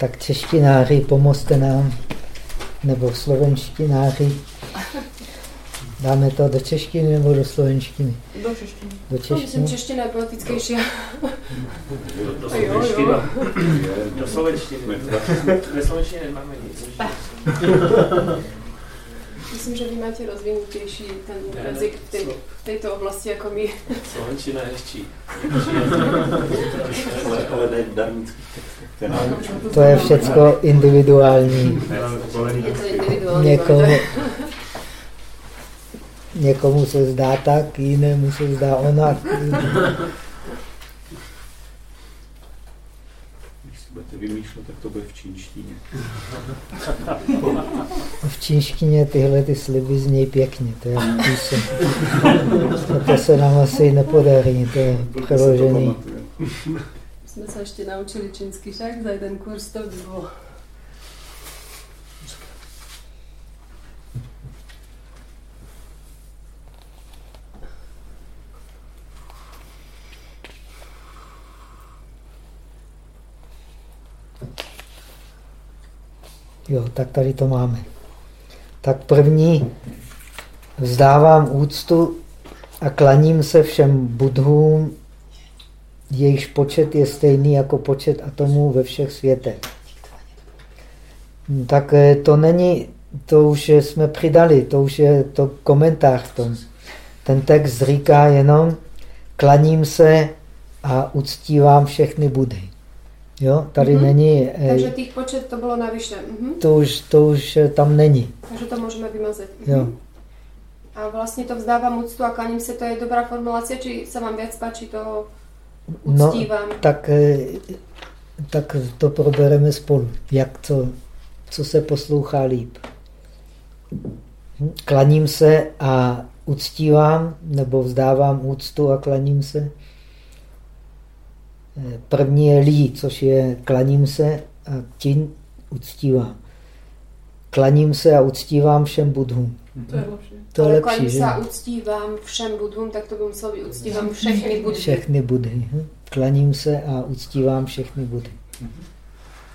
Tak češtináři, pomozte nám, nebo slovenštináři. Dáme to do češtiny nebo do slovenštiny? Do češtiny. Do češtiny? No, myslím, čeština je poetickejší. Do, do slovenštiny. Do slovenštiny. Ve slovenštině nemáme nic. Myslím, že vy máte rozvinutější ten jazyk v, té, v této oblasti jako my. Slovenčina je hezčí. ale, ale ne darmický To je všecko individuální. Je to individuální. Někomu, někomu se zdá tak, jinému se zdá onak. vymýšlet, tak to bude v čínštině. V čínštině tyhle ty sliby znějí pěkně, to je písem. to se nám asi nepodarí, to je přeložený. Jsme se ještě naučili čínsky však, za jeden kurz to by bylo. Jo, tak tady to máme. Tak první vzdávám úctu a klaním se všem budhům, jejichž počet je stejný jako počet atomů ve všech světech. Tak eh, to není, to už jsme přidali, to už je to komentář v tom. Ten text říká jenom, klaním se a uctívám všechny budhy. Jo, tady mm-hmm. není... Takže těch počet to bylo navyše. Mm-hmm. To, už, to už eh, tam není. Takže to můžeme vymazat. Mm-hmm. Jo. A vlastně to vzdávám úctu a klaním se, to je dobrá formulace, či se vám víc páči toho uctívám? No, tak, eh, tak to probereme spolu. Jak to, co se poslouchá líp. Hm? Klaním se a uctívám, nebo vzdávám úctu a klaním se. První je lí, což je klaním se a tím uctívám. Klaním se a uctívám všem budhům. To je lepší. To je Ale lepší, klaním se a uctívám všem budhům, tak to by muselo být uctívám všechny budhy. Všechny budhy. Hm? Klaním se a uctívám všechny budhy.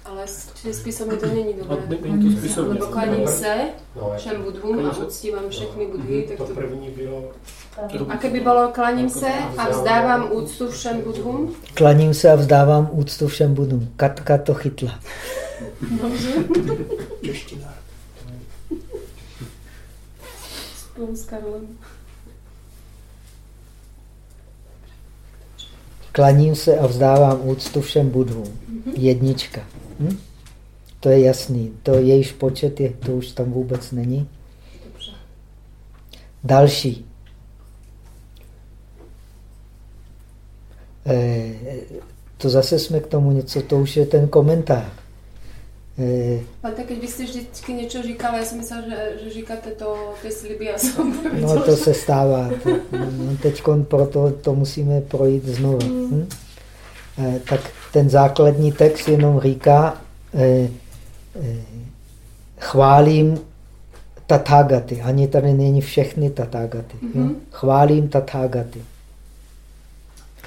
Ale s písomně to není dobré. Lebo klaním se všem budhům a uctívám všechny budhy. Tak to první bylo a kdyby bylo klaním se a vzdávám úctu všem budhům? Klaním se a vzdávám úctu všem budhům. Katka to chytla. Dobře. Spolu s Karlem. Klaním se a vzdávám úctu všem budhům. Jednička. Hm? To je jasný. To jejíž počet je, to už tam vůbec není. Další. To zase jsme k tomu něco, to už je ten komentář. Eh, a tak když byste vždycky něco říkal, já jsem myslel, že, že říkáte to ty sliby a jsem No to se stává. No, Teď proto to musíme projít znovu. Hmm. Hm? Eh, tak ten základní text jenom říká, chválím tatágaty. Ani tady není všechny tatágaty. Mm -hmm. Chválím tatágaty.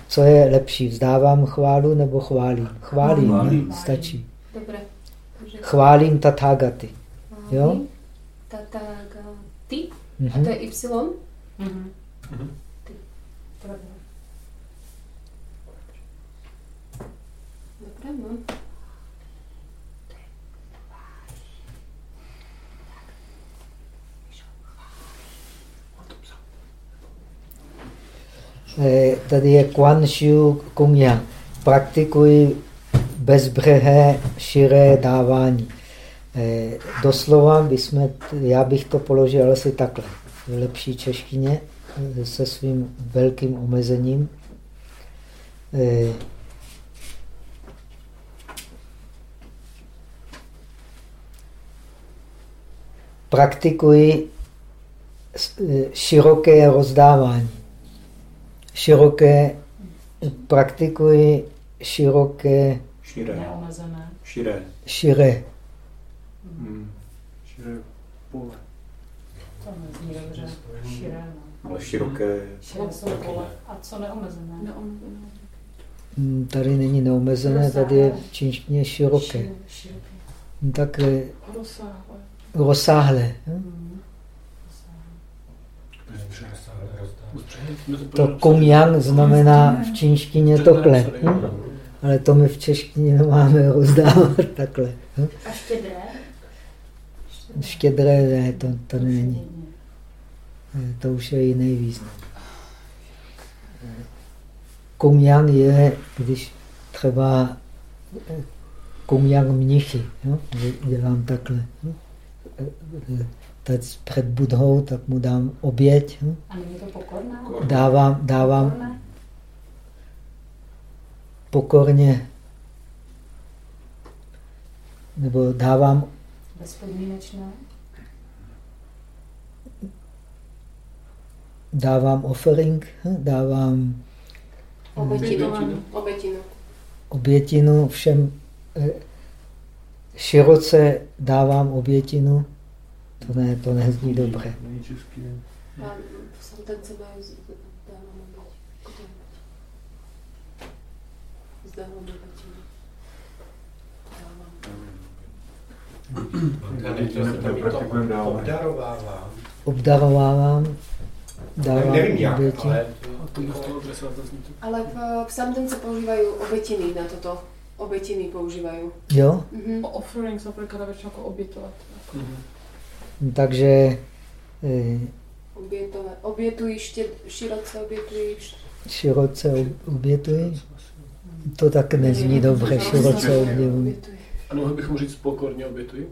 Co je lepší, vzdávám chválu nebo chválím? Chválím, chválím. stačí. Dobré. Chválím tatágaty. Jo? Tatágaty? Mm -hmm. A to je Y? Mm -hmm. Ty. Dobré, no. Tady je Quan Shu Kung Praktikuji bezbřehé, širé dávání. Eh, doslova bychom, já bych to položil asi takhle. V lepší češtině eh, se svým velkým omezením. Praktikuji široké rozdávání široké, praktikuji široké... Širé. Neomezené. Širé. Širé. Hmm. Širé pole. To nezní dobře. Širé. Ale široké... Širé jsou pole. A co neomezené? Neomezené. Hm, tady není neomezené, tady je v čínštině široké. Hm, tak eh, rozsáhlé. Hm? To kung yang znamená v čínštině tohle. Hm? Ale to my v češtině nemáme rozdávat takhle. Hm? A štědré? Štědré ne, to, to není. To už je jiný význam. Kung yang je, když třeba kung yang mnichy, jo? dělám takhle. Jo? Teď před Budhou, tak mu dám oběť. Jo? A není to pokorná? Dávám, dávám pokorné? pokorně nebo dávám bezpodmínečné dávám offering, dávám obětinu, obětinu. obětinu všem eh, široce dávám obětinu, to ne, to nezní dobře. Obdarovávám. Obdarovávám. Dávám Nevím jak, ale... Ale v, v samtence používají obětiny na toto. Obětiny používají. Jo? Mhm. O offering sa prekladá väčšinou ako obětovat. Mhm. Takže... Eh, Obětové. Obětují štěd, široce, obětují... Široce obětují? To tak nezní dobře, široce obětují. A mohli bychom říct pokorně obětují?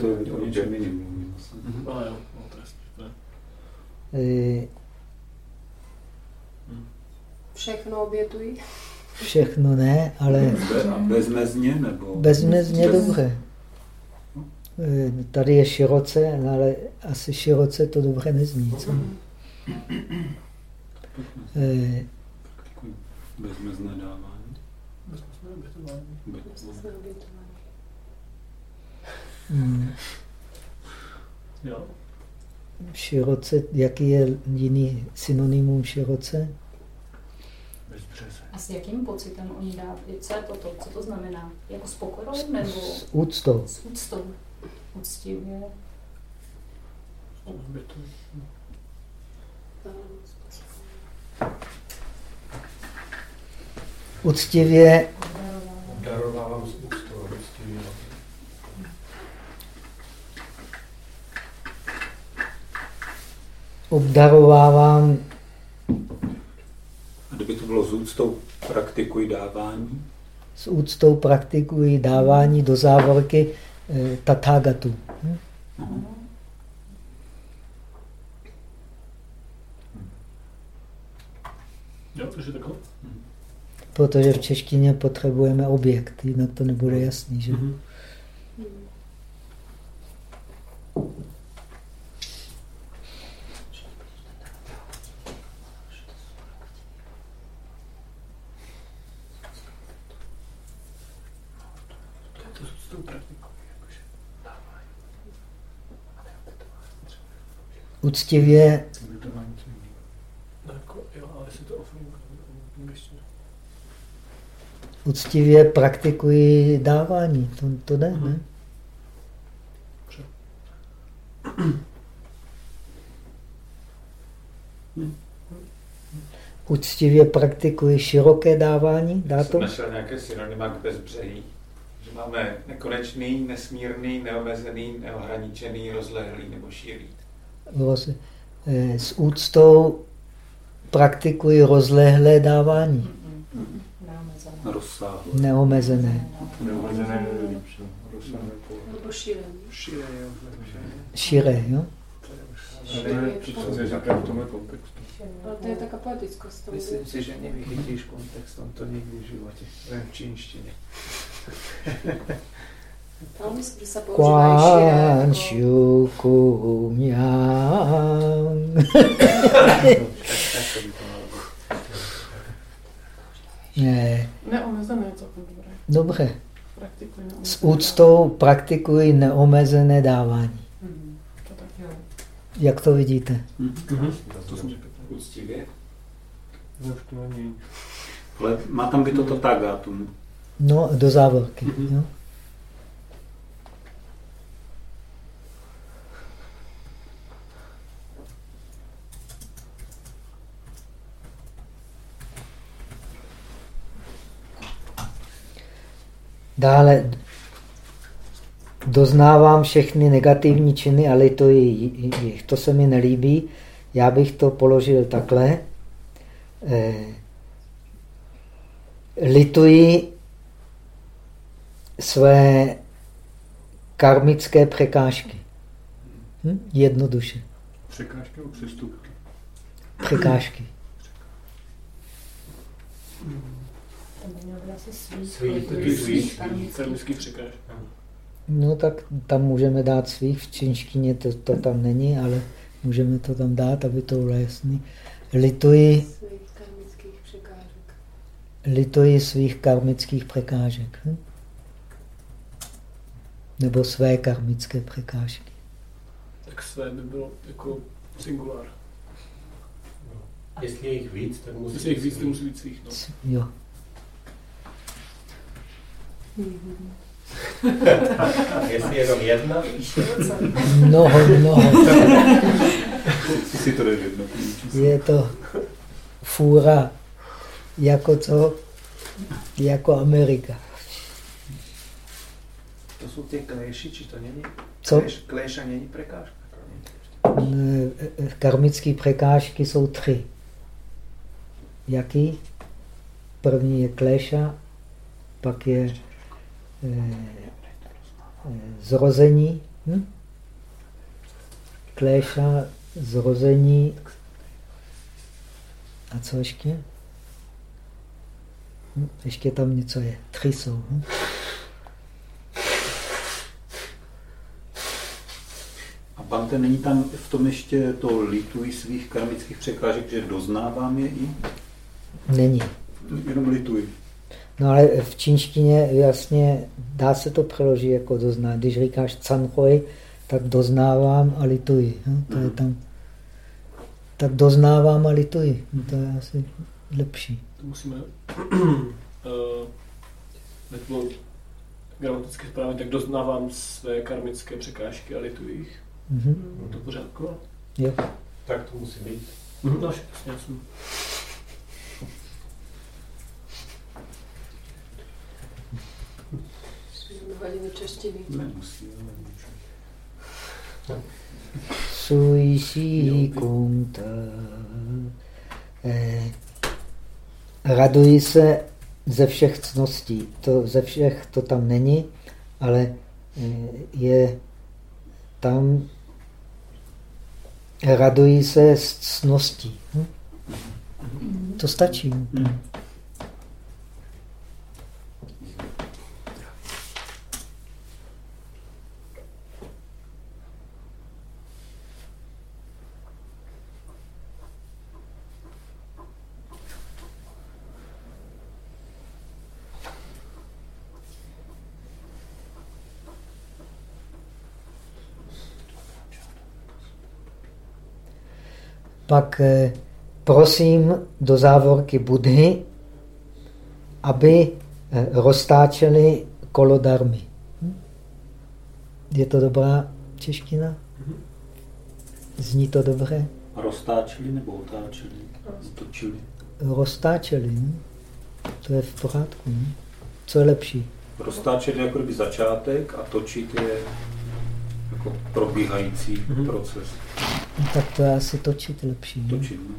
To je minimum. A jo, no je Všechno obětují? Všechno ne, ale... Bezmezně nebo? Bezmezně dobře. Tady je široce, ale asi široce to dobře nezní. Co? Bezmezné dávání. Bezmezné obětování. Bezmezné obětování. Hmm. Jo. Široce, jaký je jiný synonymum široce? A s jakým pocitem oni dávají? Co je toto? Co to znamená? Jako s pokorou nebo? S úctou. S úctou. Úctivě. Úctivě. Darovávám s úctou. Obdarovávám. A kdyby to bylo s úctou, praktikuji dávání? S úctou praktikuji dávání do závorky tathagatu. Jo, takže takhle. Protože v češtině potřebujeme objekt, jinak to nebude jasný, že? Mm-hmm. Úctivě Úctivě praktikuji dávání. To, to jde, ne? Úctivě praktikuji široké dávání. Dá to? Jsem našel nějaké synonyma k bezbřehý. Že máme nekonečný, nesmírný, neomezený, neohraničený, rozlehlý nebo šíří. Eh, s úctou praktikuji rozlehlé dávání. Rozsáhlé. Neomezené. Neomezené Nebo šírené. Širé, jo? To je říká v tomhle kontextu. Ale to je taká poetickost. Myslím si, že mě vychytíš kontext, on to nikdy v životě. To je v čínštině. Quan Shu Kum Yang. Ne. Neomezené je celkem dobré. Dobře. S úctou praktikuji neomezené dávání. Mhm. To. Jak to vidíte? To jsem úctivě. Už to není. Ale má tam být toto tagátum. No, do závorky. Mm-hmm. Jo? Dále doznávám všechny negativní činy, ale to, je, to se mi nelíbí. Já bych to položil takhle. Eh, lituji své karmické překážky. Hm? Jednoduše. Překážky nebo přestupky? Překážky. překážky. No tak tam můžeme dát svých, v čínštině to, to tam není, ale můžeme to tam dát, aby to bylo jasný. Lituji lituji svých karmických překážek. Hm? Nebo své karmické překážky. Tak své by bylo jako singulár. Jestli je jich víc, tak musí Jestli je jich víc, tak musí být svých. No. Jo. Jestli jenom jedna? Mnoho, mnoho. si to jedno. Je to fůra jako co? Jako Amerika. To jsou ty kléši, či to není? Co? Kléš, kléša není překážka. Karmické překážky jsou tři. Jaký? První je kléša, pak je zrození. Hm? Kléša, zrození a co ještě? Hm? Ještě tam něco je. Tři jsou. Hm? A Bante, není tam v tom ještě to lituji svých karmických překážek, že doznávám je i? Není. Jenom lituji. No ale v čínštině jasně dá se to přeložit jako doznat. Když říkáš canhoj, tak doznávám a lituji. No, to je mhm. tam. Tak doznávám a lituji. No, to je asi lepší. To musíme uh, gramaticky správně, tak doznávám své karmické překážky a lituji jich. Mm-hmm. No to pořádku? Jo. Tak to musí být. Mm-hmm. No, jasně, jasně. Hodinu češtiny. Nemusí, Sui si kunta. Eh, raduji se ze všech cností. To ze všech to tam není, ale eh, je tam radují se z cností. Hm? To stačí. Hm? Pak eh, prosím do závorky Budhy, aby eh, roztáčeli kolo darmy. Je to dobrá čeština? Zní to dobře? Roztáčeli nebo otáčeli? Točili? Roztáčeli. Hm? To je v pořádku. Hm? Co je lepší? Roztáčeli jako kdyby začátek a točit je jako probíhající mm-hmm. proces. No, tak to je asi točit lepší. Ne? Točit, no.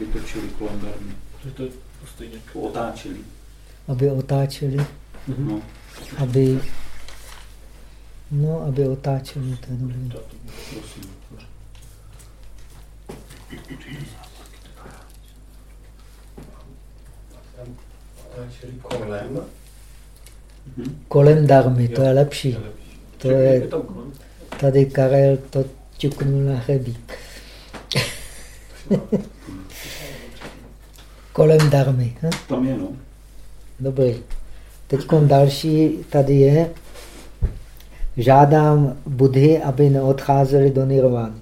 Vytočili kolem darmy. To je stejně. Otáčeli. Aby otáčeli. Mm-hmm. No. Aby No, aby otáčeli, to je dobrý. Prosím. Otáčeli kolem. Kolem darmy, to je lepší. To je, tady Karel to ťuknul na hřebík. Kolem darmy. Hm? Tam je, no. Dobrý. Teď další tady je. Žádám Budhy, aby neodcházeli do nirvány.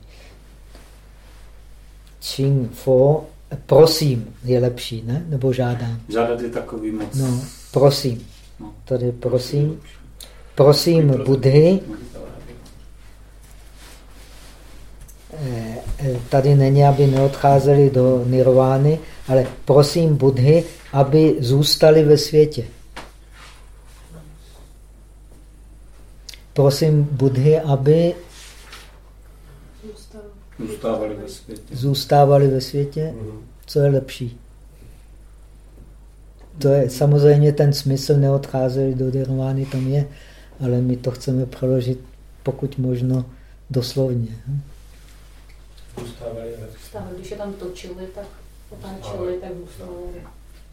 Ching Fo prosím je lepší, ne? Nebo žádám. Žádat je takový moc. No, prosím. No. Tady prosím. Prosím Budhy. Eh, eh, tady není, aby neodcházeli do nirvány, ale prosím Budhy, aby zůstali ve světě. Prosím Budhy, aby zůstávali ve světě. Zůstávali ve světě? Mhm. Co je lepší? To je samozřejmě ten smysl neodcházeli do nirvány, tam je, ale my to chceme přeložit pokud možno doslovně. Zůstávali, když je tam točili, tak otáčeli, tak zůstávali.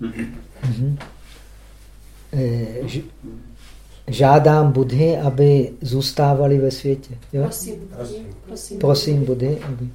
Mm-hmm. Žádám Budhy, aby zůstávali ve světě. Jo? Prosím, prosím. Prosím Budhy, aby...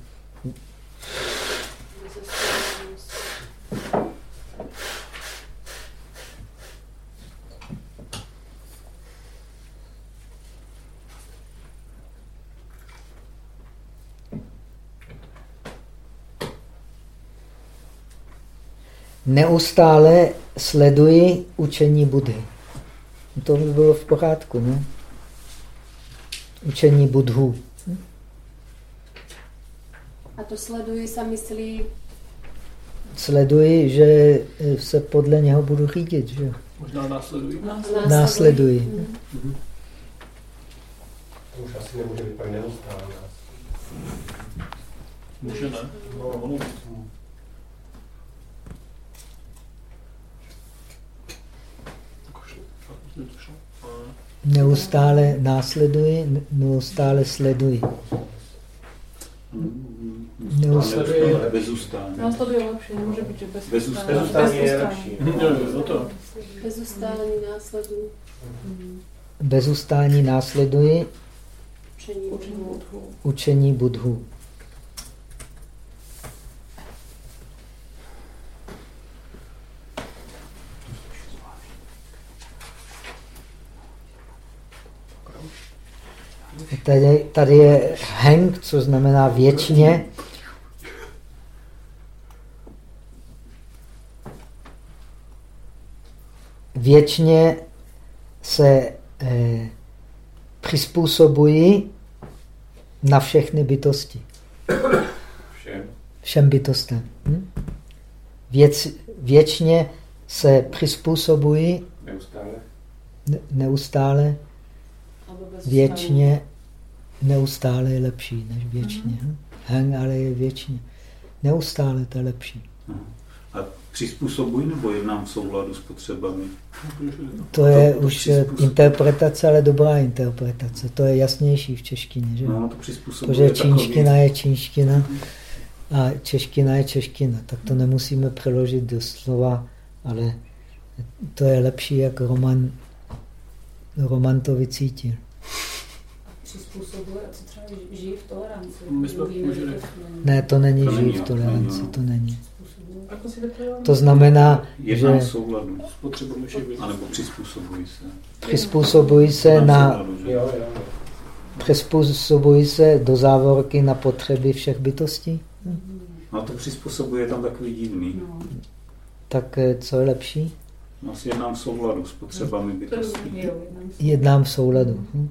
neustále sleduji učení Budhy. To by bylo v pořádku, ne? Učení Budhu. A to sleduji sa myslí? Sleduji, že se podle něho budu řídit, že? Možná následuji. Následuji. následuji. Mm. To už asi nemůže být pak neustále. Může ne. No, ono Neustále následuji, neustále sleduji. Neustále bezustále. Následuje lepší, nemůže být, že bez Bezustále je lepší. Bezustání následuji. Bezustání následuji učení budhu. Tady, tady je heng, co znamená věčně. Věčně se eh, přizpůsobují na všechny bytosti. Všem. Všem bytostem. Hm? Věc, věčně se přizpůsobují neustále, ne, neustále věčně neustále je lepší než věčně. Mm -hmm. Hang ale je věčně. Neustále to je lepší. A přizpůsobují nebo jednám v souladu s potřebami? To je to, to už interpretace, ale dobrá interpretace. To je jasnější v češtině. Že? No, to přizpůsobuje Protože čínština takový... je čínština a čeština je čeština. Tak to nemusíme přeložit do slova, ale to je lepší, jak Roman, Roman to vycítil přizpůsobuje, a co třeba žijí v toleranci. My jsme Ne, to není to žijí v toleranci, to není. To znamená, že... souladu A nebo přizpůsobují se. Přizpůsobují se na... Přizpůsobují se do závorky na potřeby všech bytostí? No to přizpůsobuje tam takový divný. No. Tak eh, co je lepší? No, jednám v souladu s potřebami bytostí. Jednám v souladu. Hm?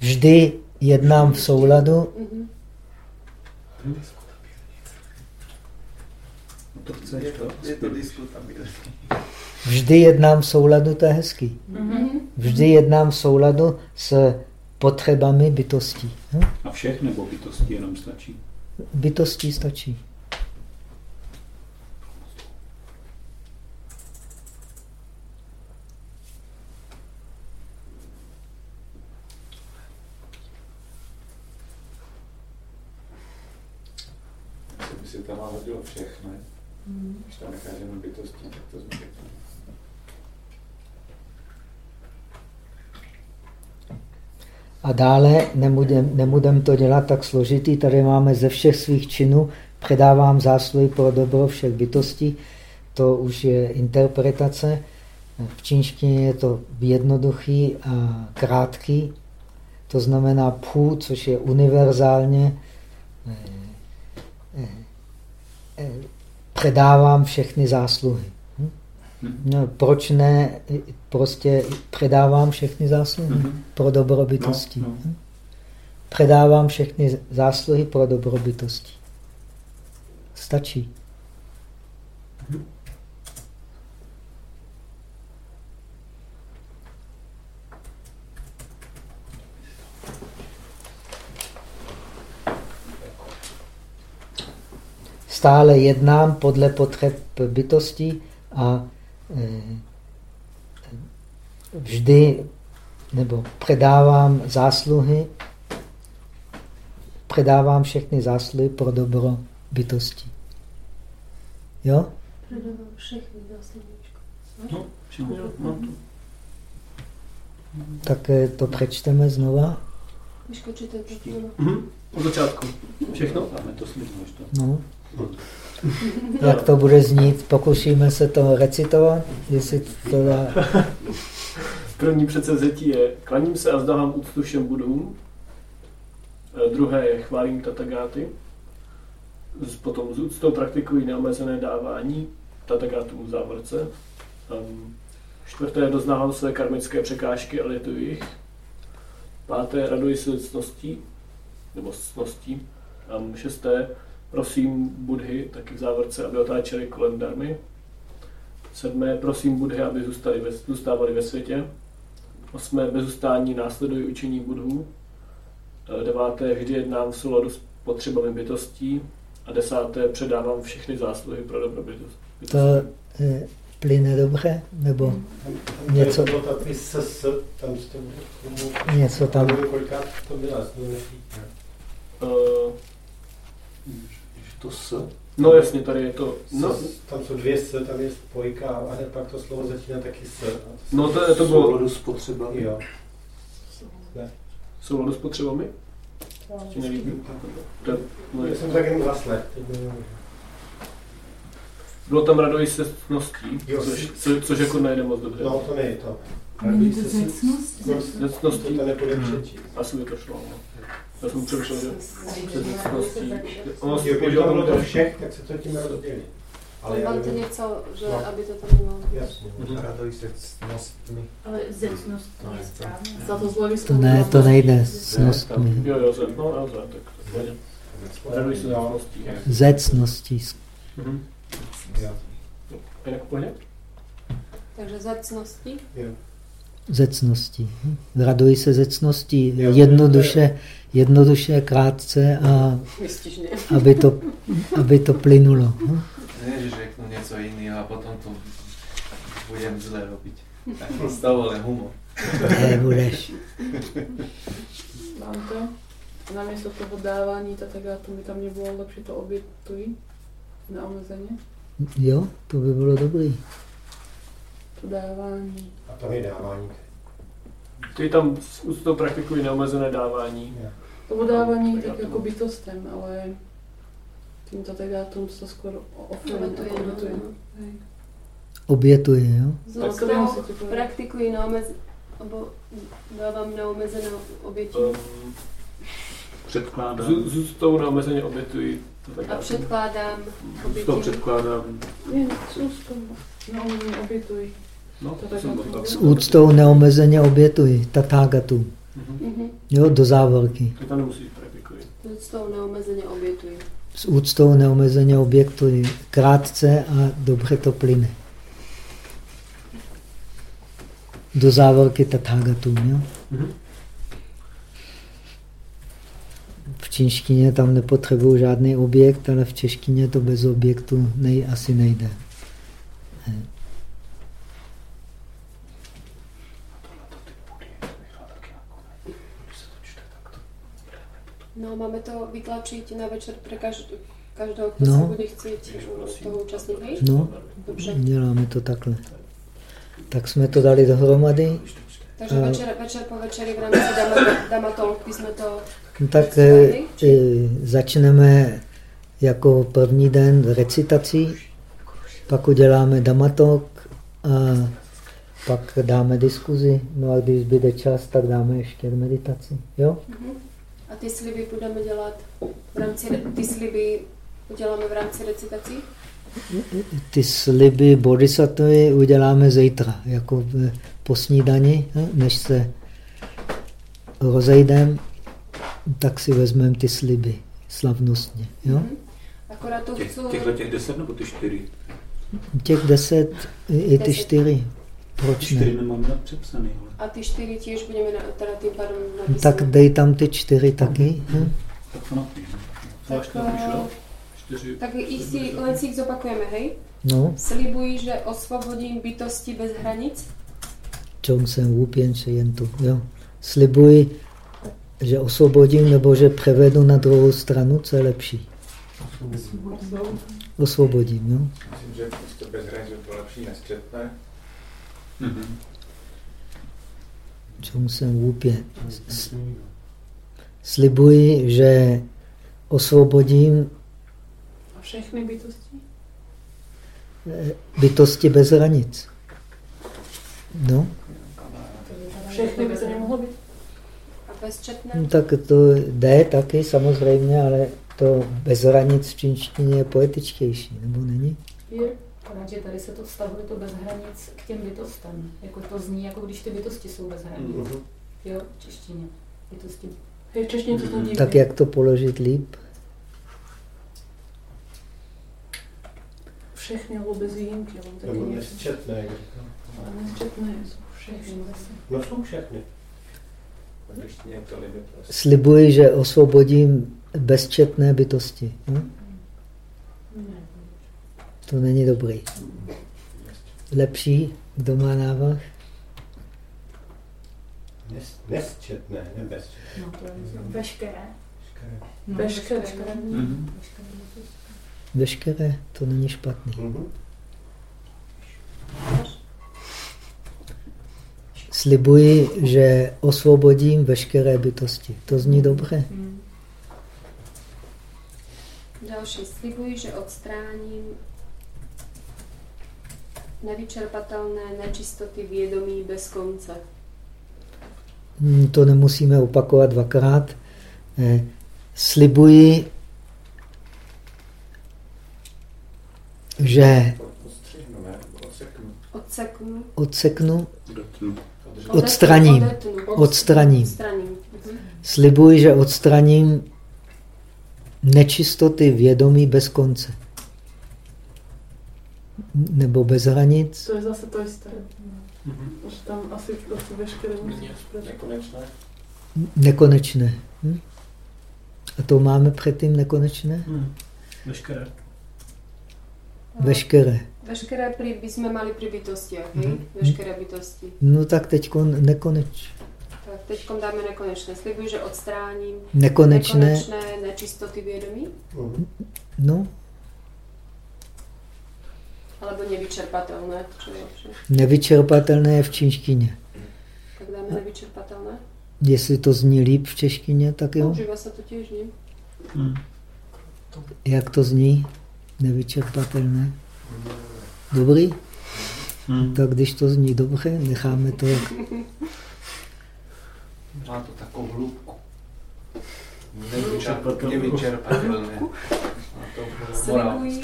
Vždy jednám v souladu. Vždy jednám v souladu, to je hezký. Vždy jednám v souladu s potřebami bytostí. A všech nebo bytostí jenom stačí? Bytostí stačí. hodilo všechno. Mm. Když tam nechážeme bytosti, tak to zbytečné. A dále nebudem, nebudem to dělat tak složitý. Tady máme ze všech svých činů, předávám zásluhy pro dobro všech bytostí. To už je interpretace. V čínštině je to jednoduchý a krátký. To znamená pů, což je univerzálně předávám všechny zásluhy. No, proč ne, prostě předávám všechny zásluhy mm -hmm. pro dobrobytosti. No, no. Předávám všechny zásluhy pro dobrobytosti. Stačí. Stále jednám podle potřeb bytosti a vždy nebo předávám zásluhy, předávám všechny zásluhy pro dobro bytosti. Jo? Předávám všechny zásluhy. No, tak e, to přečteme znova. Vyškočíte to. Mhm. Od začátku. Všechno? Dáme to slibnož to. No. Jak to bude znít? Pokusíme se to recitovat, jestli to dá. První předsevzetí je klaním se a zdávám úctu všem budům. E, druhé je chválím tatagáty. Potom s úctou praktikují neomezené dávání tatagátům v závorce. Čtvrté doznávám své karmické překážky a lituji jich. Páté raduji se ctností, nebo ctností. Šesté prosím Budhy, taky v závorce, aby otáčeli kolem darmy. Sedmé, prosím Budhy, aby zůstali ve, zůstávali ve světě. Osmé, bez ustání následují učení Budhů. E, deváté, vždy jednám v souladu s potřebami bytostí. A desáté, předávám všechny zásluhy pro dobro bytosti. To e, plyne dobře? Nebo něco? Něco tam. to byla? To s. No jasně, tady je to... No. Tam jsou dvě s, tam je spojka a hned pak to slovo začíná taky s. No to, je, to bylo... Souladu s potřebami. Jo. Ne. Souladu s potřebami? Ti nelíbí? Já jsem tak jenom zaslech. Bylo tam radoji se ctností, což, co, což jako nejde moc dobře. No to nejde to. Není to zecnost? Zecností. To nepůjde přečíst. Asi by to šlo. No. Já jsem přemýšlel, že přesností. Ono si to bylo do všech, tak se to tím rozdělí. Ale vám to něco, že no. aby to tam bylo. Jasně, Mhm. radojí se ctnostmi. Ale zecnost to je správně. Za to zlo To ne, to nejde s tam, nostmi. jo, jo, zet, no, jo, zet, tak. Raduji se ctností. Zecností. Mhm. Jo. Jinak úplně? Takže za ctností. Jo. Zecností. Hm? Raduji se zecností. Jo, Jednoduše, jednoduše, krátce a aby to, aby to plynulo. Ne, že řeknu něco jiného a potom to budem zle robiť. Z toho ale humor. Nebudeš. Mám to. Namiesto toho dávání tatagátu mi tam nebylo lepší to obětuj neomezeně. Jo, to by bylo dobrý. To dávání. A tam je dávání. Ty tam s úctou praktikují neomezené dávání. To dávání tak jako bytostem, ale tím tatagátum se skoro oferuje. Obětuje, no, obětuje. no. Obětuje, jo? Z Tak povedal. praktikují neomez... Obo, dávám neomezené oběti. Um, Předkládám. s úctou neomezeně tak A předkládám oběti. toho předkládám. Ne, s ústou. Neomezeně obětuj. No, To to. S úctou neomezeně obětuji. Tathagatu. Mhm. Jo, do závorky. Nemusíš praktikují. S úctou neomezeně obětuji. S úctou neomezeně objektuji. Krátce a dobře to plyne. Do závorky Tathagatu. Jo? Mhm. V čínštině tam nepotřebuju žádný objekt, ale v češtině to bez objektu nej, asi nejde. No, máme to vytlačit na večer pro každ- každého, kdo No. se bude chtít uh, toho účastnit. No, Dobře. děláme to takhle. Tak jsme to dali dohromady. Takže A- večer, večer po večeri v rámci Dama, Dama Talk bychom to... No tak e, začneme jako první den recitací, pak uděláme damatok a pak dáme diskuzi. No a když bude čas, tak dáme ještě meditaci. Jo? Mhm. A ty sliby budeme dělat v rámci, ty sliby uděláme v rámci recitací? ty sliby bodhisattvy uděláme zítra, jako po snídani, než se rozejdeme, tak si vezmeme ty sliby slavnostně. Jo? Mhm. Akorát to těch, Těchto těch deset nebo ty čtyři? Těch deset i ty čtyři. Proč čtyři ne? nemám přepsaný. A ty čtyři těž budeme na, teda tím pádem napísaný. Tak dej tam ty čtyři taky. Hm? Tak to napíšu. Tak, čtyři. tak jich si, len si jich zopakujeme, hej? No. Slibuji, že osvobodím bytosti bez hranic? Čom jsem úpěn, že jen tu, jo. Slibuji, že osvobodím nebo že převedu na druhou stranu, co je lepší. Osvobodím, jo. Myslím, že prostě bez hranic je to lepší než četné. Čemu jsem úpěn. Slibuji, že osvobodím a všechny bytosti? Bytosti bez hranic. No. Všechny by to nemohlo být? A bezčetné? No, tak to jde taky samozřejmě, ale to bez hranic v čínštině je poetičtější, nebo není? Je. Že tady se to vztahuje to bez hranic k těm bytostem. Jako to zní, jako když ty bytosti jsou bez hranic. Mm-hmm. Jo, v češtině. Bytosti. Je v češtině to mm-hmm. Tak jak to položit líp? Všechny nebo bez výjimky. Nebo nesčetné. Nesčetné jsou všechny. No jsou všechny. Slibuji, že osvobodím bezčetné bytosti. Hm? To není dobrý. Lepší, kdo má návrh? Nesčetné, ne bezčetné. No, to je veškeré. Veškeré. Veškeré. Mhm. Veškeré, to není špatný. Mm-hmm. Slibuji, že osvobodím veškeré bytosti. To zní dobře. Mm. Další. Slibuji, že odstráním nevyčerpatelné nečistoty vědomí bez konce. Hmm, to nemusíme opakovat dvakrát. Eh, slibuji, že odseknu, odseknu odstraním. Odstraním. Slibuji, že odstraním nečistoty vědomí bez konce. Nebo bez hranic. To je zase to jisté. Mhm. Tam asi prostě veškeré Nekonečné. Nekonečné. Hm? A to máme předtím nekonečné? Hmm. Veškeré. Veškeré. Veškeré by jsme mali při bytosti, mm-hmm. Veškeré bytosti. No tak teď nekoneč. Tak teď dáme nekonečné. Slibuji, že odstráním nekonečné, nekonečné nečistoty vědomí. Mm-hmm. No. Alebo nevyčerpatelné. Čo je? Nevyčerpatelné je v čínštině. Tak dáme nevyčerpatelné. Jestli to zní líp v češtině, tak jo. Používá se to těž, ne? Hmm. Jak to zní? Nevyčerpatelné. Dobrý? Hmm. Tak když to zní dobře, necháme to jak... Má to takovou hlubku. Nevyčerpatelné. Slibuji,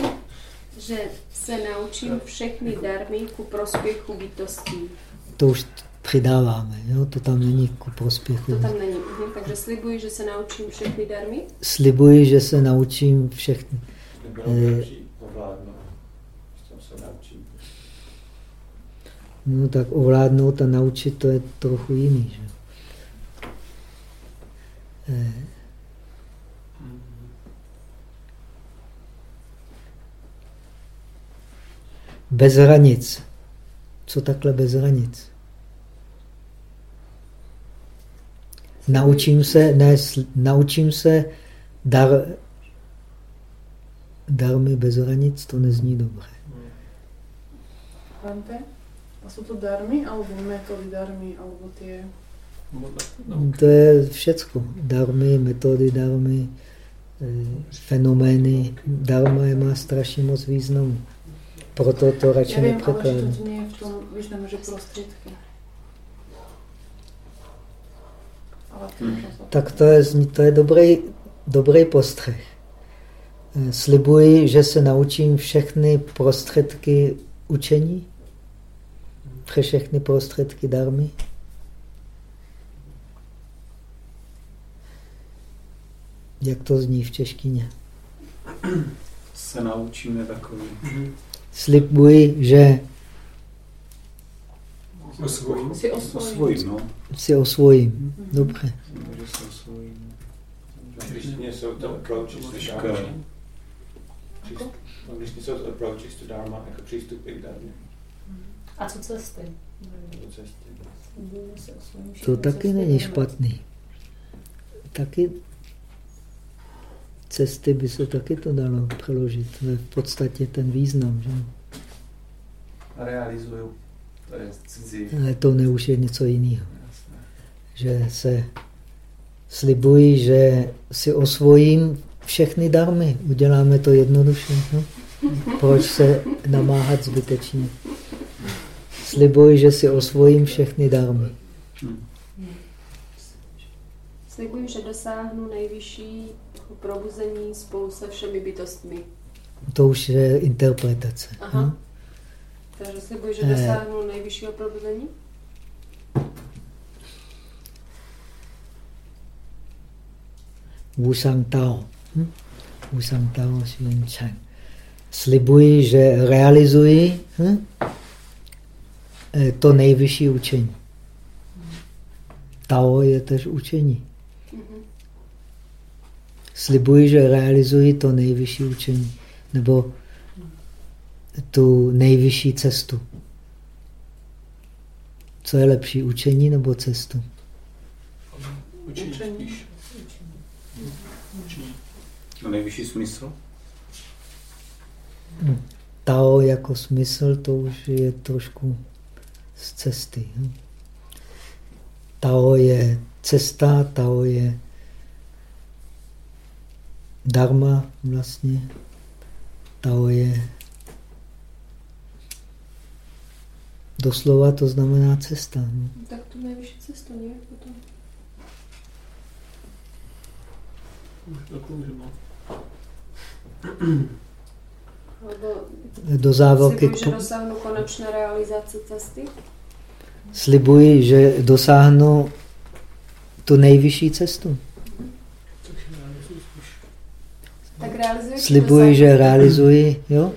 že se naučím všechny darmy ku prospěchu bytostí. To už přidáváme, jo? to tam není ku prospěchu. To tam není, mhm. takže slibuji, že se naučím všechny darmy? Slibuji, že se naučím všechny. Eh, No tak ovládnout a naučit, to je trochu jiný. Že? Eh. Bez hranic. Co takhle bez hranic? Naučím se, ne, naučím se dar, darmy bez hranic, to nezní dobře. A jsou to darmy, alebo metody darmy, alebo ty... To je všecko. Darmy, metody darmy, eh, fenomény. Darma je má strašně moc významu. Proto to radši nepřekládám. Já vím, ale to nie v tom významu, že prostředky. Hmm. Tak to je, to je dobrý, dobrý postřeh. Eh, slibuji, že se naučím všechny prostředky učení, všechny prostředky darmy. Jak to zní v češtině? Se naučíme takový. Slibuji, že Osvojím. Si osvojím. No. Si osvojím. Dobře. Když jsou to approaches to dharma. Když jsou to approaches to dharma, jako přístupy k dharmě. A co cesty? Co cesty? To taky není špatný. Taky cesty by se taky to dalo přeložit. To je v podstatě ten význam. Že? Realizuju. To je cizí. Ale to ne už je něco jiného. Že se slibuji, že si osvojím všechny darmy. Uděláme to jednoduše. No? Proč se namáhat zbytečně? Slibuji, že si osvojím všechny darmy. Slibuji, že dosáhnu nejvyšší probuzení spolu se všemi bytostmi. To už je interpretace. Aha. No? Takže slibuji, že eh. dosáhnu nejvyššího probuzení? Wusang Tao. Hm? Wusang Tao Xuan Chang. Slibuji, že realizuji hm? Eh, to nejvyšší učení. Tao je tež učení. Slibuji, že realizuji to nejvyšší učení, nebo tu nejvyšší cestu. Co je lepší, učení nebo cestu? Učení. To nejvyšší smysl? Hm. Tao jako smysl, to už je trošku z cesty. Hm. Tao je cesta, Tao je dharma vlastně. Tao je doslova to znamená cesta. No. Tak to nejvyšší cesta, ne? Potom. Do závorky... Slibuji, že dosáhnu konečné realizace cesty? Slibuji, že dosáhnu tu nejvyšší cestu. Tak realizuji, Slibuji, že realizuji, jo?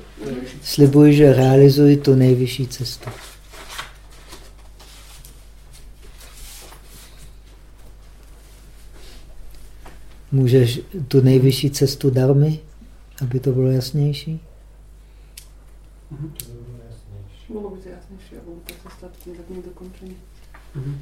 Slibuji, že realizuji tu nejvyšší cestu. Můžeš tu nejvyšší cestu darmy, aby to bylo jasnější? Mhm. Mohlo být jasnější, ale to se stát tím tak dokončení. Mhm.